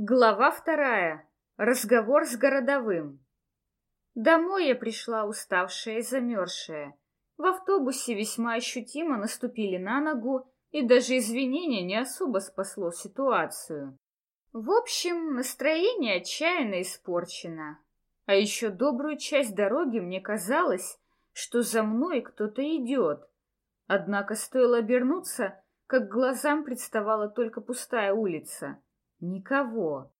Глава вторая. Разговор с городовым. Домой я пришла уставшая и замерзшая. В автобусе весьма ощутимо наступили на ногу, и даже извинения не особо спасло ситуацию. В общем, настроение отчаянно испорчено. А еще добрую часть дороги мне казалось, что за мной кто-то идет. Однако стоило обернуться, как глазам представала только пустая улица — Никого.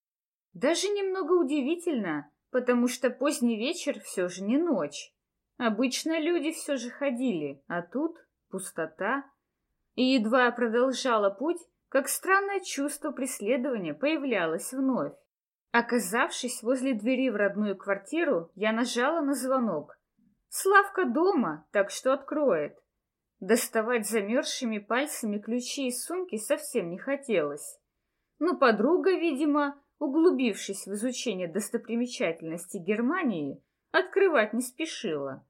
Даже немного удивительно, потому что поздний вечер все же не ночь. Обычно люди все же ходили, а тут пустота. И едва я продолжала путь, как странное чувство преследования появлялось вновь. Оказавшись возле двери в родную квартиру, я нажала на звонок. Славка дома, так что откроет. Доставать замерзшими пальцами ключи из сумки совсем не хотелось но подруга, видимо, углубившись в изучение достопримечательностей Германии, открывать не спешила.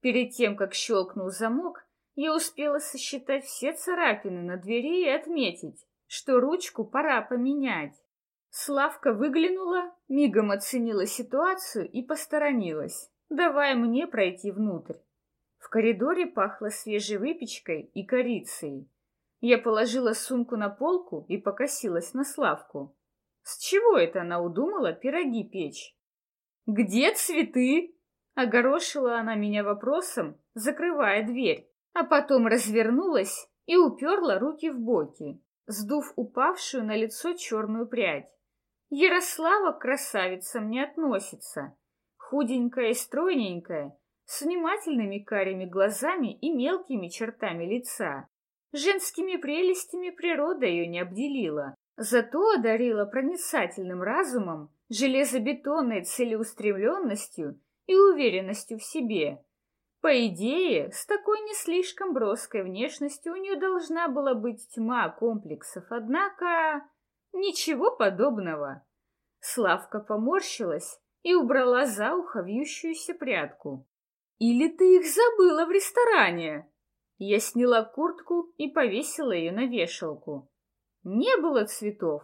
Перед тем, как щелкнул замок, я успела сосчитать все царапины на двери и отметить, что ручку пора поменять. Славка выглянула, мигом оценила ситуацию и посторонилась, давая мне пройти внутрь. В коридоре пахло свежей выпечкой и корицей. Я положила сумку на полку и покосилась на Славку. С чего это она удумала пироги печь? «Где цветы?» — огорошила она меня вопросом, закрывая дверь, а потом развернулась и уперла руки в боки, сдув упавшую на лицо черную прядь. Ярослава к красавицам не относится. Худенькая и стройненькая, с внимательными карими глазами и мелкими чертами лица. Женскими прелестями природа ее не обделила, зато одарила проницательным разумом, железобетонной целеустремленностью и уверенностью в себе. По идее, с такой не слишком броской внешностью у нее должна была быть тьма комплексов, однако ничего подобного. Славка поморщилась и убрала за ухо вьющуюся прядку. «Или ты их забыла в ресторане?» Я сняла куртку и повесила ее на вешалку. Не было цветов,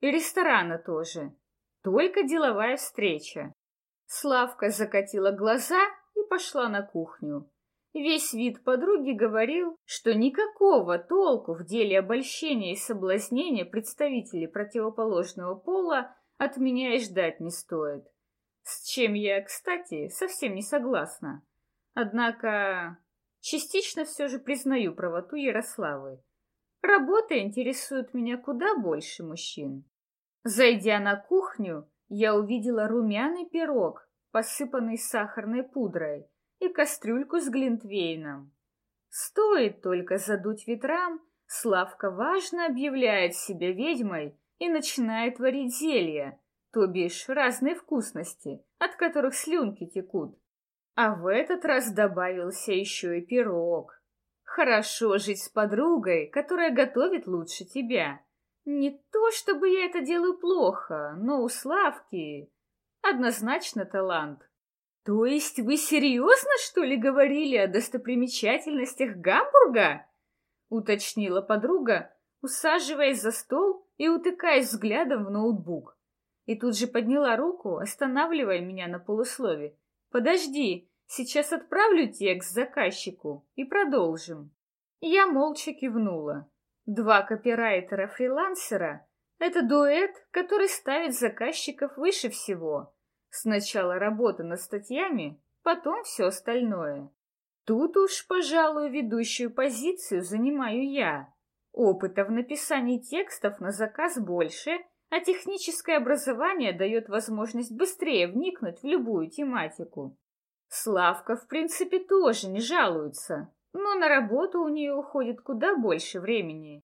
и ресторана тоже, только деловая встреча. Славка закатила глаза и пошла на кухню. Весь вид подруги говорил, что никакого толку в деле обольщения и соблазнения представителей противоположного пола от меня и ждать не стоит. С чем я, кстати, совсем не согласна. Однако Частично все же признаю правоту Ярославы. Работа интересует меня куда больше мужчин. Зайдя на кухню, я увидела румяный пирог, посыпанный сахарной пудрой, и кастрюльку с глинтвейном. Стоит только задуть ветрам, Славка важно объявляет себя ведьмой и начинает варить зелья, то бишь разные вкусности, от которых слюнки текут. А в этот раз добавился еще и пирог. Хорошо жить с подругой, которая готовит лучше тебя. Не то, чтобы я это делаю плохо, но у Славки однозначно талант. То есть вы серьезно, что ли, говорили о достопримечательностях Гамбурга? Уточнила подруга, усаживаясь за стол и утыкаясь взглядом в ноутбук. И тут же подняла руку, останавливая меня на полуслове. Подожди, сейчас отправлю текст заказчику и продолжим. Я молча кивнула. Два копирайтера-фрилансера — это дуэт, который ставит заказчиков выше всего. Сначала работа над статьями, потом все остальное. Тут уж, пожалуй, ведущую позицию занимаю я. Опыта в написании текстов на заказ больше, а техническое образование дает возможность быстрее вникнуть в любую тематику. Славка, в принципе, тоже не жалуется, но на работу у нее уходит куда больше времени.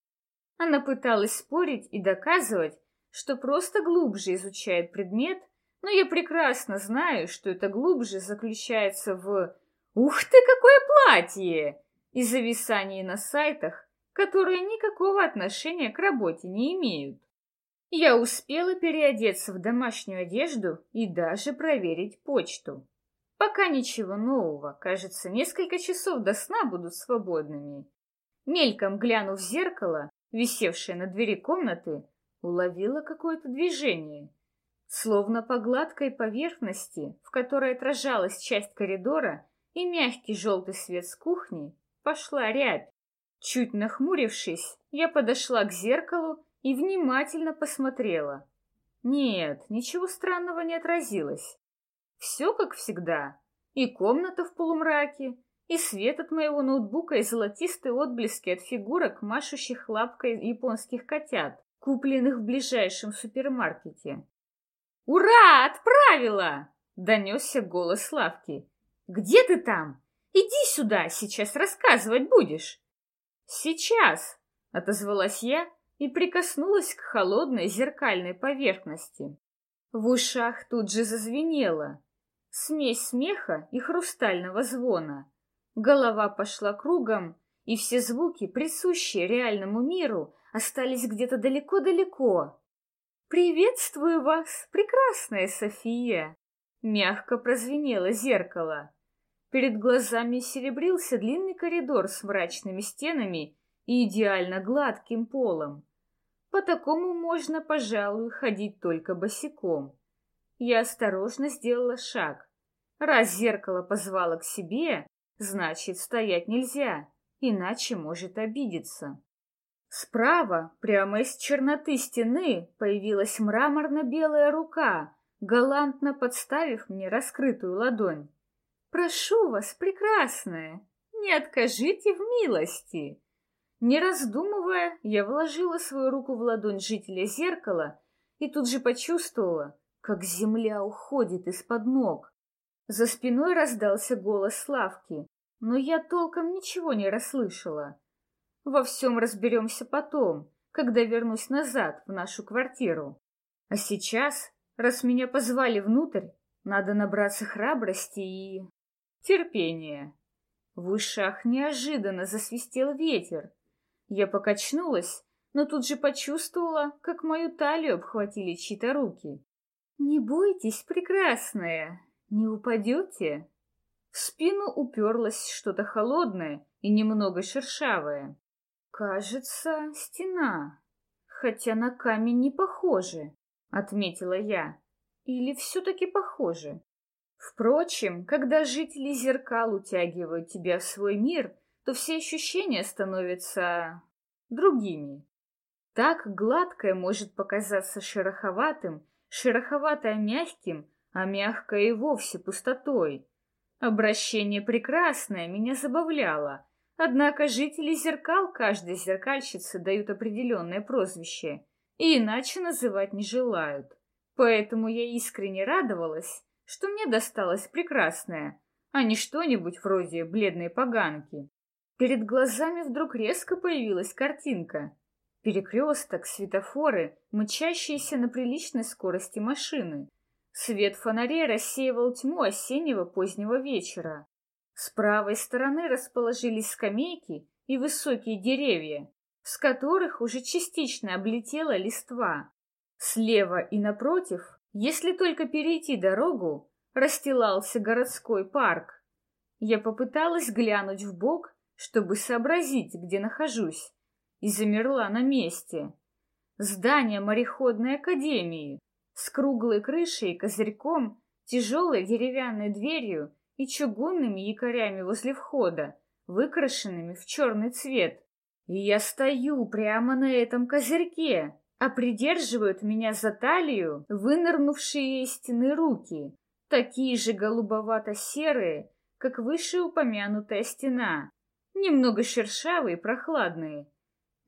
Она пыталась спорить и доказывать, что просто глубже изучает предмет, но я прекрасно знаю, что это глубже заключается в «Ух ты, какое платье!» и зависании на сайтах, которые никакого отношения к работе не имеют. Я успела переодеться в домашнюю одежду и даже проверить почту. Пока ничего нового, кажется, несколько часов до сна будут свободными. Мельком глянув в зеркало, висевшее на двери комнаты, уловила какое-то движение. Словно по гладкой поверхности, в которой отражалась часть коридора и мягкий желтый свет с кухни, пошла рябь. Чуть нахмурившись, я подошла к зеркалу и внимательно посмотрела. Нет, ничего странного не отразилось. Все как всегда. И комната в полумраке, и свет от моего ноутбука, и золотистые отблески от фигурок, машущих лапкой японских котят, купленных в ближайшем супермаркете. «Ура! Отправила!» — донесся голос Славки. «Где ты там? Иди сюда, сейчас рассказывать будешь!» «Сейчас!» — отозвалась я и прикоснулась к холодной зеркальной поверхности. В ушах тут же зазвенело. Смесь смеха и хрустального звона. Голова пошла кругом, и все звуки, присущие реальному миру, остались где-то далеко-далеко. «Приветствую вас, прекрасная София!» Мягко прозвенело зеркало. Перед глазами серебрился длинный коридор с мрачными стенами и идеально гладким полом. По такому можно, пожалуй, ходить только босиком. Я осторожно сделала шаг. Раз зеркало позвало к себе, Значит, стоять нельзя, иначе может обидеться. Справа, прямо из черноты стены, появилась мраморно-белая рука, галантно подставив мне раскрытую ладонь. «Прошу вас, прекрасная, не откажите в милости!» Не раздумывая, я вложила свою руку в ладонь жителя зеркала и тут же почувствовала, как земля уходит из-под ног. За спиной раздался голос Славки, но я толком ничего не расслышала. Во всем разберемся потом, когда вернусь назад в нашу квартиру. А сейчас, раз меня позвали внутрь, надо набраться храбрости и... терпения. В ушах неожиданно засвистел ветер. Я покачнулась, но тут же почувствовала, как мою талию обхватили чьи-то руки. «Не бойтесь, прекрасная, не упадете?» В спину уперлось что-то холодное и немного шершавое. «Кажется, стена. Хотя на камень не похоже», — отметила я. «Или все-таки похоже?» Впрочем, когда жители зеркал утягивают тебя в свой мир, то все ощущения становятся другими. Так гладкое может показаться шероховатым, шероховатое мягким, а мягкое и вовсе пустотой. Обращение прекрасное меня забавляло, однако жители зеркал каждой зеркальщицы дают определенное прозвище и иначе называть не желают. Поэтому я искренне радовалась, что мне досталось прекрасное, а не что-нибудь вроде бледной поганки. Перед глазами вдруг резко появилась картинка. Перекресток, светофоры, мчащиеся на приличной скорости машины. Свет фонарей рассеивал тьму осеннего позднего вечера. С правой стороны расположились скамейки и высокие деревья, с которых уже частично облетела листва. Слева и напротив, если только перейти дорогу, расстилался городской парк. Я попыталась глянуть в бок, чтобы сообразить, где нахожусь, и замерла на месте. Здание мореходной академии, с круглой крышей козырьком, тяжелой деревянной дверью и чугунными якорями возле входа, выкрашенными в черный цвет. И я стою прямо на этом козырьке, а придерживают меня за талию вынырнувшие из стены руки, такие же голубовато-серые, как вышеупомянутая стена, немного шершавые прохладные.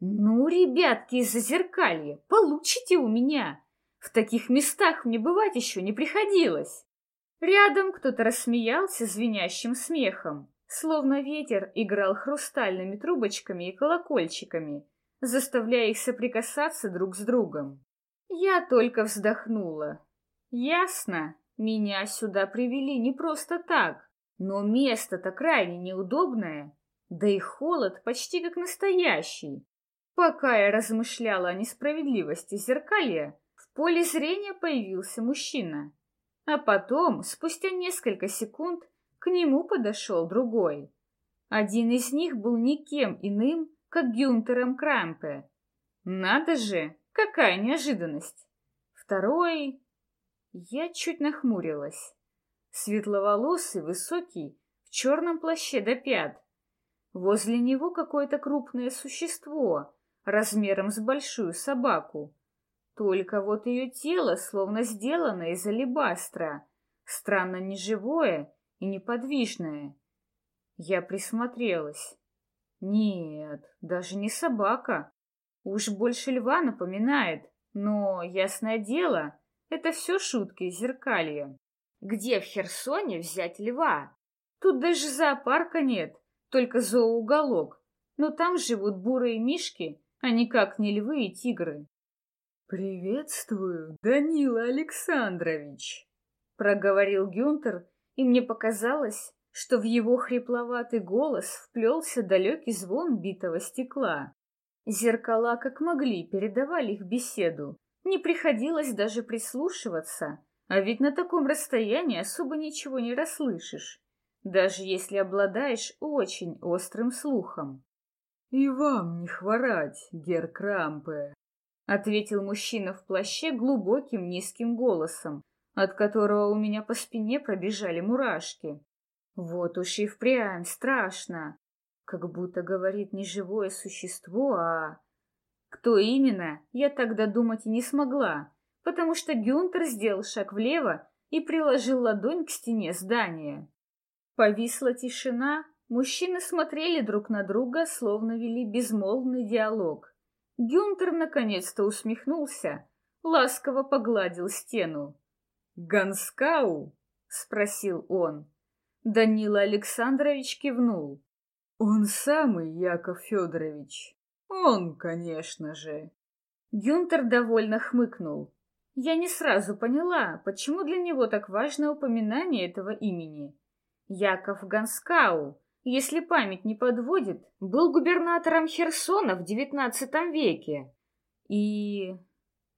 «Ну, ребятки из зазеркалья, получите у меня!» В таких местах мне бывать еще не приходилось. Рядом кто-то рассмеялся звенящим смехом, словно ветер играл хрустальными трубочками и колокольчиками, заставляя их соприкасаться друг с другом. Я только вздохнула. Ясно, меня сюда привели не просто так, но место-то крайне неудобное, да и холод почти как настоящий. Пока я размышляла о несправедливости зеркалья, в поле зрения появился мужчина. А потом, спустя несколько секунд, к нему подошел другой. Один из них был никем иным, как Гюнтером Крампе. Надо же, Какая неожиданность! Второй... Я чуть нахмурилась. Светловолосый, высокий, в черном плаще до пят. Возле него какое-то крупное существо, размером с большую собаку. Только вот ее тело словно сделано из алебастра, странно неживое и неподвижное. Я присмотрелась. Нет, даже не собака. Уж больше льва напоминает, но, ясное дело, это все шутки из зеркалья. Где в Херсоне взять льва? Тут даже зоопарка нет, только зооуголок. Но там живут бурые мишки, а никак не львы и тигры. «Приветствую, Данила Александрович!» Проговорил Гюнтер, и мне показалось, что в его хрипловатый голос вплелся далекий звон битого стекла. Зеркала как могли передавали их беседу. Не приходилось даже прислушиваться, а ведь на таком расстоянии особо ничего не расслышишь, даже если обладаешь очень острым слухом. — И вам не хворать, гер Крампе, — ответил мужчина в плаще глубоким низким голосом, от которого у меня по спине пробежали мурашки. Вот уж и впрямь страшно. Как будто говорит не живое существо, а... Кто именно, я тогда думать и не смогла, потому что Гюнтер сделал шаг влево и приложил ладонь к стене здания. Повисла тишина, мужчины смотрели друг на друга, словно вели безмолвный диалог. Гюнтер наконец-то усмехнулся, ласково погладил стену. «Ганскау?» — спросил он. Данила Александрович кивнул. Он самый, Яков Федорович. Он, конечно же. Гюнтер довольно хмыкнул. Я не сразу поняла, почему для него так важно упоминание этого имени. Яков Ганскау, если память не подводит, был губернатором Херсона в девятнадцатом веке. И...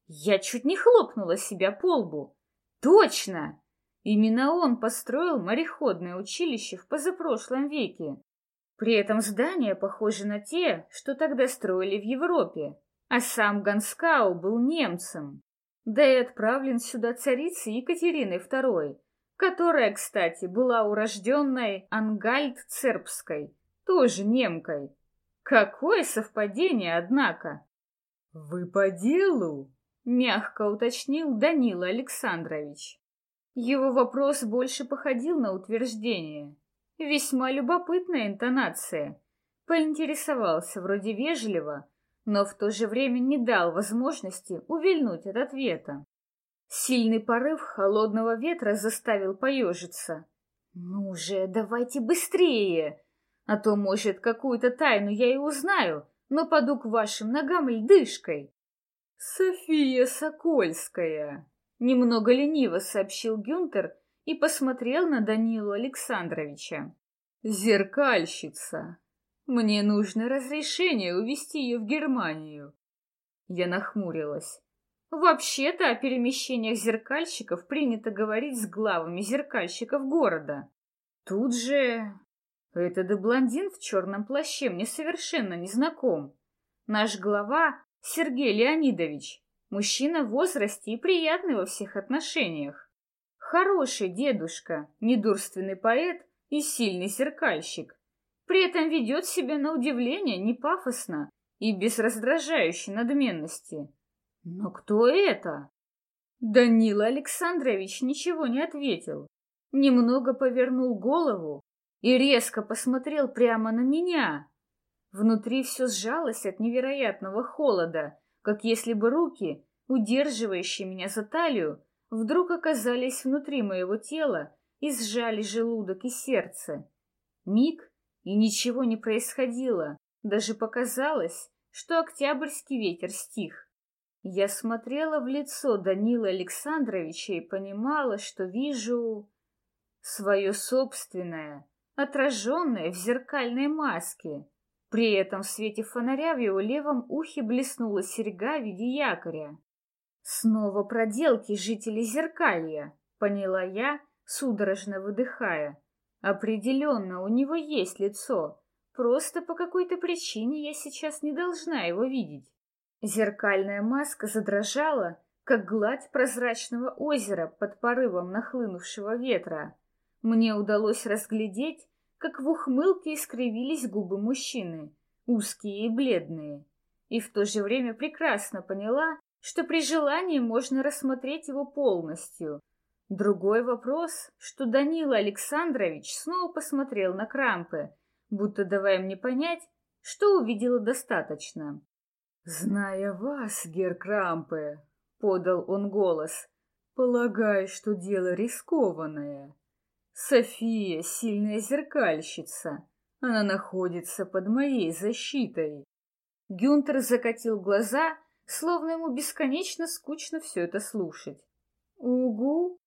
Я чуть не хлопнула себя по лбу. Точно! Именно он построил мореходное училище в позапрошлом веке. При этом здания похожи на те, что тогда строили в Европе, а сам Ганскау был немцем. Да и отправлен сюда царицей Екатериной II, которая, кстати, была урожденной Ангальд-Цербской, тоже немкой. Какое совпадение, однако! — Вы по делу? — мягко уточнил Данила Александрович. Его вопрос больше походил на утверждение. Весьма любопытная интонация. Поинтересовался вроде вежливо, но в то же время не дал возможности увильнуть от ответа. Сильный порыв холодного ветра заставил поежиться. «Ну же, давайте быстрее! А то, может, какую-то тайну я и узнаю, но паду к вашим ногам льдышкой!» «София Сокольская!» Немного лениво сообщил Гюнтер и посмотрел на Данилу Александровича. «Зеркальщица! Мне нужно разрешение увезти ее в Германию!» Я нахмурилась. Вообще-то о перемещениях зеркальщиков принято говорить с главами зеркальщиков города. Тут же... Этот блондин в черном плаще мне совершенно не знаком. Наш глава Сергей Леонидович, мужчина в возрасте и приятный во всех отношениях. Хороший дедушка, недурственный поэт и сильный зеркальщик. При этом ведет себя на удивление не пафосно и без раздражающей надменности. Но кто это? Данила Александрович ничего не ответил. Немного повернул голову и резко посмотрел прямо на меня. Внутри все сжалось от невероятного холода, как если бы руки, удерживающие меня за талию, вдруг оказались внутри моего тела и сжали желудок и сердце. Миг, и ничего не происходило, даже показалось, что октябрьский ветер стих. Я смотрела в лицо Данила Александровича и понимала, что вижу свое собственное, отраженное в зеркальной маске. При этом в свете фонаря в его левом ухе блеснула серьга в виде якоря. Снова проделки жителей Зеркалья, поняла я, судорожно выдыхая. Определенно, у него есть лицо. Просто по какой-то причине я сейчас не должна его видеть. Зеркальная маска задрожала, как гладь прозрачного озера под порывом нахлынувшего ветра. Мне удалось разглядеть, как в ухмылке искривились губы мужчины, узкие и бледные, и в то же время прекрасно поняла, что при желании можно рассмотреть его полностью. Другой вопрос, что Данила Александрович снова посмотрел на Крампы, будто давая мне понять, что увидела достаточно. «Зная вас, Гер Крампе, подал он голос. Полагаю, что дело рискованное. София — сильная зеркальщица. Она находится под моей защитой. Гюнтер закатил глаза, словно ему бесконечно скучно все это слушать. Угу,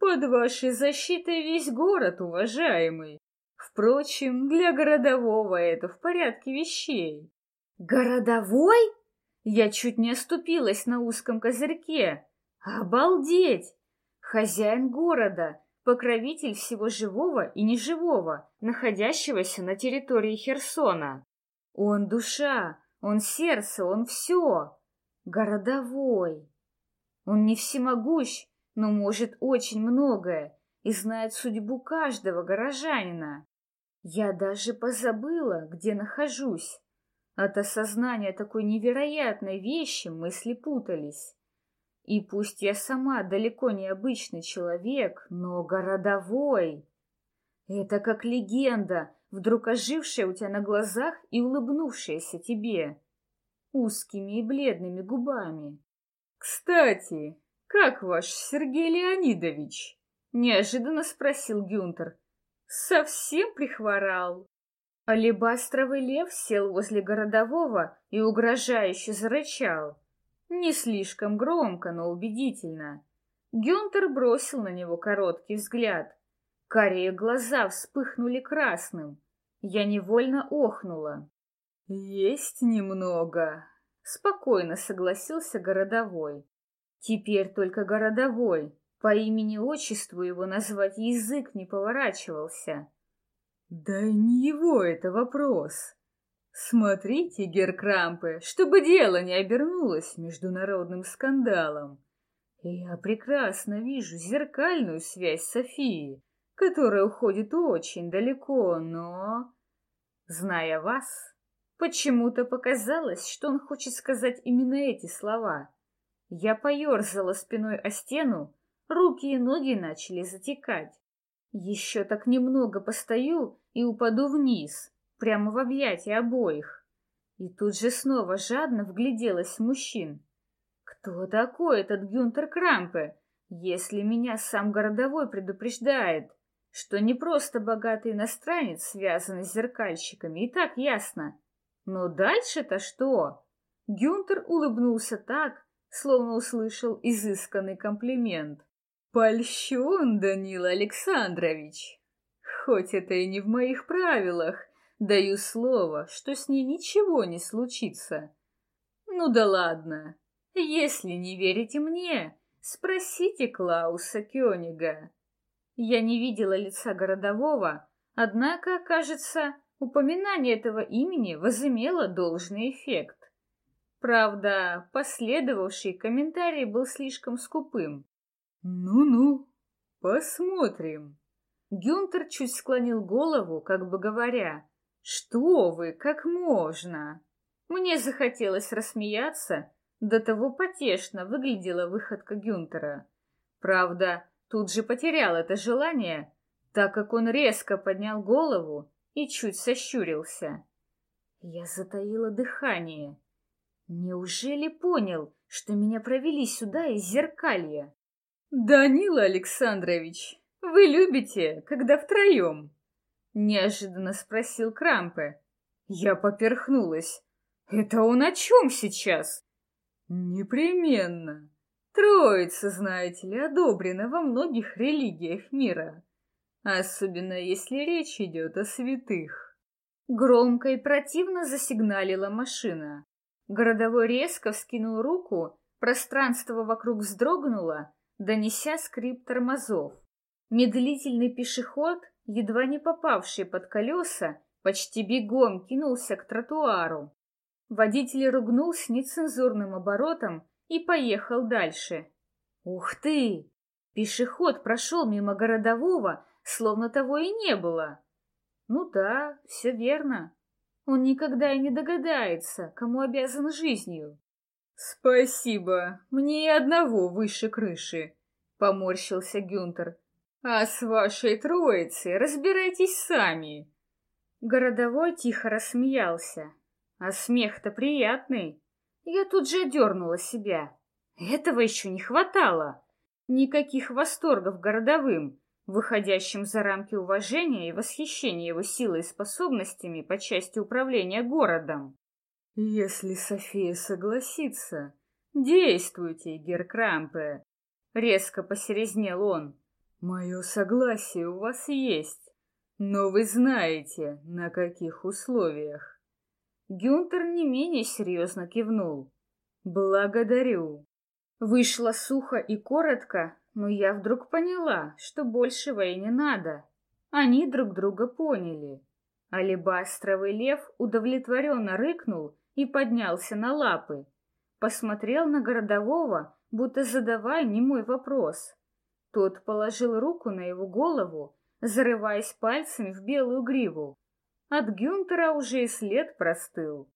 под вашей защитой весь город, уважаемый. Впрочем, для городового это в порядке вещей. Городовой? Я чуть не оступилась на узком козырьке. Обалдеть! Хозяин города, покровитель всего живого и неживого, находящегося на территории Херсона. Он душа, он сердце, он все. Городовой. Он не всемогущ, но может очень многое и знает судьбу каждого горожанина. Я даже позабыла, где нахожусь. От осознания такой невероятной вещи мысли путались. И пусть я сама далеко не обычный человек, но городовой. Это как легенда, вдруг ожившая у тебя на глазах и улыбнувшаяся тебе узкими и бледными губами. «Кстати, как ваш Сергей Леонидович?» — неожиданно спросил Гюнтер. «Совсем прихворал?» Алебастровый лев сел возле городового и угрожающе зарычал. Не слишком громко, но убедительно. Гюнтер бросил на него короткий взгляд. Карие глаза вспыхнули красным. Я невольно охнула. «Есть немного», — спокойно согласился городовой. Теперь только городовой. По имени-отчеству его назвать язык не поворачивался. Да не его это вопрос. Смотрите, Геркрампе, чтобы дело не обернулось международным скандалом. Я прекрасно вижу зеркальную связь Софии, которая уходит очень далеко, но... Зная вас, почему-то показалось, что он хочет сказать именно эти слова. Я поерзала спиной о стену, руки и ноги начали затекать. Еще так немного постою и упаду вниз, прямо в объятия обоих. И тут же снова жадно вгляделась в мужчин. Кто такой этот Гюнтер Крампе, если меня сам городовой предупреждает, что не просто богатый иностранец, связанный с зеркальщиками, и так ясно. Но дальше-то что? Гюнтер улыбнулся так, словно услышал изысканный комплимент. Польщен, Данила Александрович. Хоть это и не в моих правилах, даю слово, что с ней ничего не случится. Ну да ладно, если не верите мне, спросите Клауса Кёнига. Я не видела лица городового, однако, кажется, упоминание этого имени возымело должный эффект. Правда, последовавший комментарий был слишком скупым. «Ну-ну, посмотрим». Гюнтер чуть склонил голову, как бы говоря, «Что вы, как можно?» Мне захотелось рассмеяться, до того потешно выглядела выходка Гюнтера. Правда, тут же потерял это желание, так как он резко поднял голову и чуть сощурился. Я затаила дыхание. Неужели понял, что меня провели сюда из зеркалья? «Данила Александрович, вы любите, когда втроем?» Неожиданно спросил Крампе. Я поперхнулась. «Это он о чем сейчас?» «Непременно. Троица, знаете ли, одобрена во многих религиях мира, особенно если речь идет о святых». Громко и противно засигналила машина. Городовой резко вскинул руку, пространство вокруг вздрогнуло, донеся скрип тормозов. Медлительный пешеход, едва не попавший под колеса, почти бегом кинулся к тротуару. Водитель ругнулся нецензурным оборотом и поехал дальше. Ух ты! Пешеход прошел мимо городового, словно того и не было. Ну да, все верно. Он никогда и не догадается, кому обязан жизнью. Спасибо, мне и одного выше крыши, поморщился Гюнтер. А с вашей троицей разбирайтесь сами. Городовой тихо рассмеялся. А смех-то приятный. Я тут же одернула себя. Этого еще не хватало. Никаких восторгов городовым, выходящим за рамки уважения и восхищения его силой и способностями по части управления городом. «Если София согласится, действуйте, Геркрампе!» Резко посерезнел он. «Мое согласие у вас есть, но вы знаете, на каких условиях». Гюнтер не менее серьезно кивнул. «Благодарю». Вышло сухо и коротко, но я вдруг поняла, что большего и не надо. Они друг друга поняли. Алебастровый лев удовлетворенно рыкнул и поднялся на лапы. Посмотрел на городового, будто задавая немой вопрос. Тот положил руку на его голову, зарываясь пальцами в белую гриву. От Гюнтера уже и след простыл.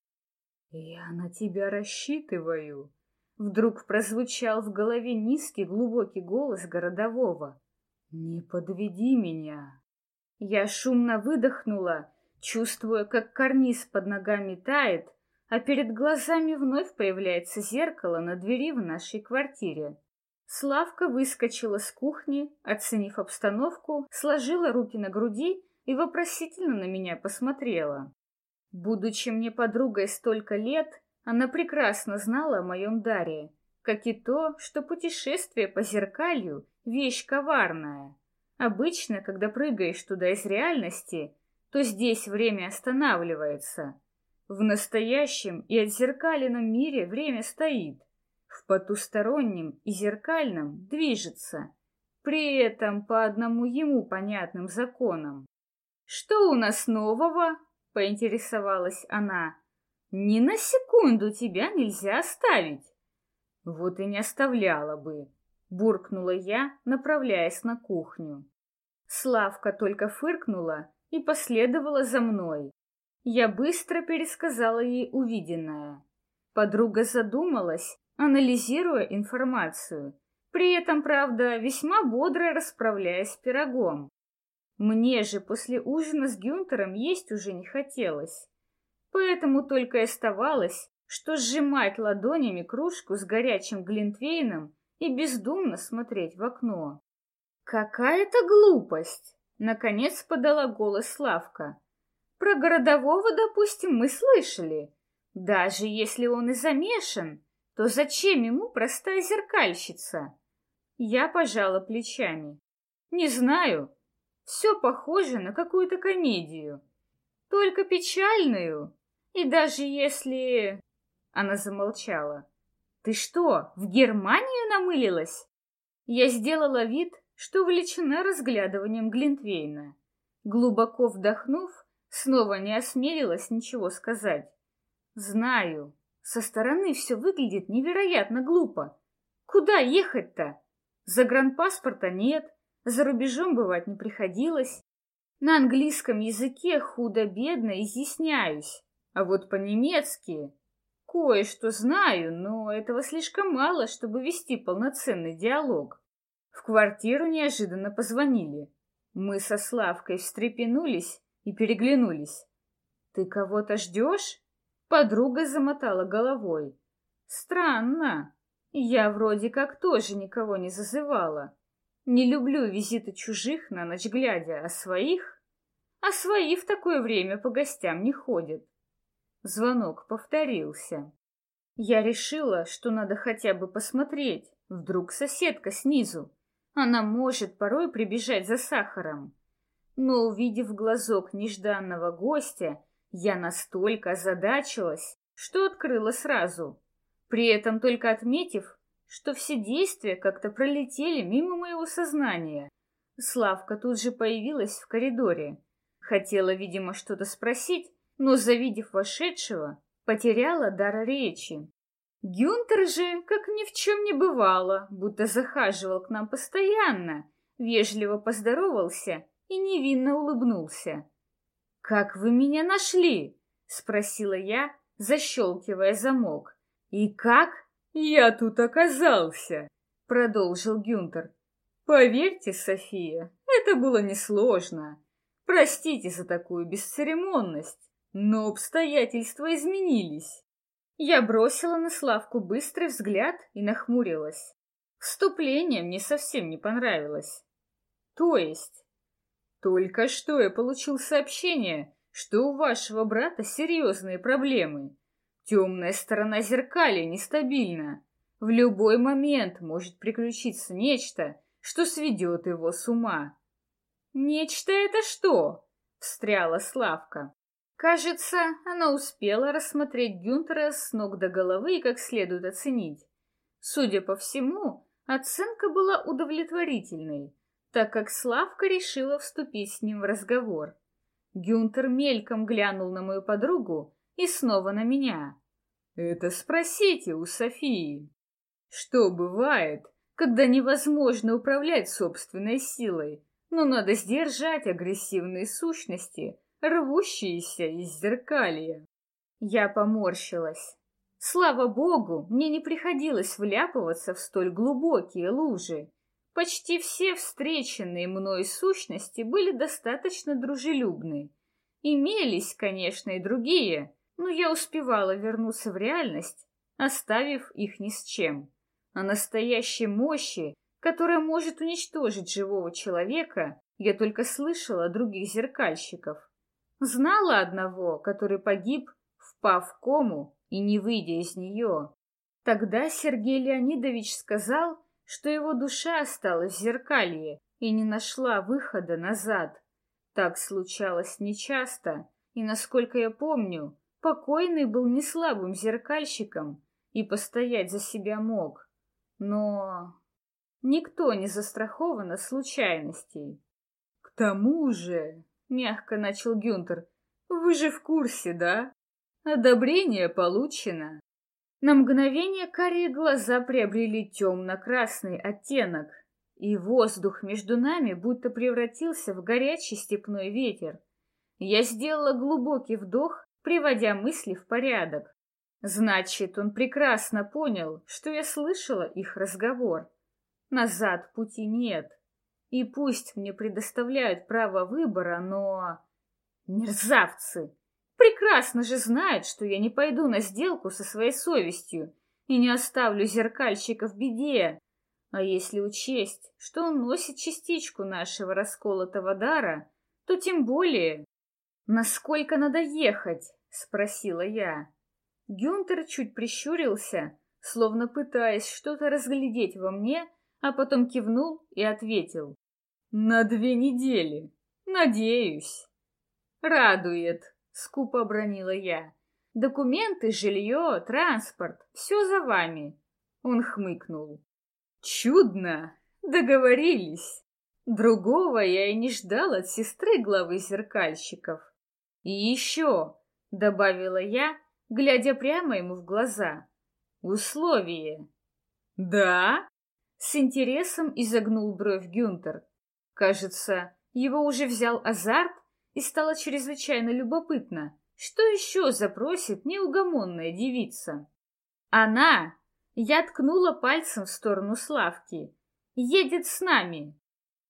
«Я на тебя рассчитываю», Вдруг прозвучал в голове низкий глубокий голос городового. «Не подведи меня!» Я шумно выдохнула, чувствуя, как карниз под ногами тает, а перед глазами вновь появляется зеркало на двери в нашей квартире. Славка выскочила с кухни, оценив обстановку, сложила руки на груди и вопросительно на меня посмотрела. Будучи мне подругой столько лет, она прекрасно знала о моем даре, как и то, что путешествие по зеркалью — вещь коварная. Обычно, когда прыгаешь туда из реальности, то здесь время останавливается. В настоящем и отзеркаленном мире время стоит, в потустороннем и зеркальном движется, при этом по одному ему понятным законам. «Что у нас нового?» — поинтересовалась она. Ни на секунду тебя нельзя оставить. Вот и не оставляла бы, буркнула я, направляясь на кухню. Славка только фыркнула и последовала за мной. Я быстро пересказала ей увиденное. Подруга задумалась, анализируя информацию, при этом, правда, весьма бодро расправляясь с пирогом. Мне же после ужина с Гюнтером есть уже не хотелось. Поэтому только и оставалось, что сжимать ладонями кружку с горячим глинтвейном и бездумно смотреть в окно. «Какая-то глупость!» — наконец подала голос Славка. «Про городового, допустим, мы слышали. Даже если он и замешан, то зачем ему простая зеркальщица?» Я пожала плечами. «Не знаю. Все похоже на какую-то комедию. Только печальную, и даже если...» Она замолчала. «Ты что, в Германию намылилась?» Я сделала вид, что увлечена разглядыванием Глинтвейна. Глубоко вдохнув, снова не осмелилась ничего сказать. «Знаю, со стороны все выглядит невероятно глупо. Куда ехать-то? Загранпаспорта нет, за рубежом бывать не приходилось. На английском языке худо-бедно изъясняюсь. А вот по-немецки кое-что знаю, но этого слишком мало, чтобы вести полноценный диалог. В квартиру неожиданно позвонили. Мы со Славкой встрепенулись и переглянулись. «Ты кого-то ждешь?» Подруга замотала головой. «Странно. Я вроде как тоже никого не зазывала. Не люблю визиты чужих на ночь глядя, а своих? А свои в такое время по гостям не ходят. Звонок повторился. Я решила, что надо хотя бы посмотреть. Вдруг соседка снизу. Она может порой прибежать за сахаром. Но, увидев глазок нежданного гостя, я настолько озадачилась, что открыла сразу. При этом только отметив, что все действия как-то пролетели мимо моего сознания. Славка тут же появилась в коридоре. Хотела, видимо, что-то спросить, но, завидев вошедшего, Потеряла дар речи. Гюнтер же, как ни в чем не бывало, будто захаживал к нам постоянно, вежливо поздоровался и невинно улыбнулся. «Как вы меня нашли?» — спросила я, защелкивая замок. «И как я тут оказался?» — продолжил Гюнтер. «Поверьте, София, это было несложно. Простите за такую бесцеремонность, но обстоятельства изменились». Я бросила на Славку быстрый взгляд и нахмурилась. Вступление мне совсем не понравилось. То есть, только что я получил сообщение, что у вашего брата серьезные проблемы. Темная сторона зеркали нестабильна. В любой момент может приключиться нечто, что сведет его с ума. «Нечто это что?» — встряла Славка. Кажется, она успела рассмотреть Гюнтера с ног до головы и как следует оценить. Судя по всему, оценка была удовлетворительной, так как Славка решила вступить с ним в разговор. Гюнтер мельком глянул на мою подругу и снова на меня. «Это спросите у Софии. Что бывает, когда невозможно управлять собственной силой, но надо сдержать агрессивные сущности, рвущиеся из зеркалья?» Я поморщилась. Слава богу, мне не приходилось вляпываться в столь глубокие лужи. Почти все встреченные мной сущности были достаточно дружелюбны. Имелись, конечно, и другие, но я успевала вернуться в реальность, оставив их ни с чем. О настоящей мощи, которая может уничтожить живого человека, я только слышала от других зеркальщиков. Знала одного, который погиб, впав в кому и не выйдя из нее. Тогда Сергей Леонидович сказал, что его душа осталась в зеркалье и не нашла выхода назад. Так случалось нечасто, и, насколько я помню, покойный был не слабым зеркальщиком и постоять за себя мог. Но никто не застрахован от случайностей. — К тому же, — мягко начал Гюнтер, — вы же в курсе, да? Одобрение получено. На мгновение карие глаза приобрели темно-красный оттенок, и воздух между нами будто превратился в горячий степной ветер. Я сделала глубокий вдох, приводя мысли в порядок. Значит, он прекрасно понял, что я слышала их разговор. Назад пути нет. И пусть мне предоставляют право выбора, но... Мерзавцы! Прекрасно же знает, что я не пойду на сделку со своей совестью и не оставлю зеркальщика в беде. А если учесть, что он носит частичку нашего расколотого дара, то тем более... «Насколько надо ехать?» — спросила я. Гюнтер чуть прищурился, словно пытаясь что-то разглядеть во мне, а потом кивнул и ответил. «На две недели. Надеюсь». «Радует», скупо обронила я. Документы, жилье, транспорт — все за вами. Он хмыкнул. Чудно! Договорились. Другого я и не ждал от сестры главы зеркальщиков. И еще, — добавила я, глядя прямо ему в глаза, — условие. Да? С интересом изогнул бровь Гюнтер. Кажется, его уже взял азарт и стало чрезвычайно любопытно, что еще запросит неугомонная девица. Она, я ткнула пальцем в сторону Славки, едет с нами,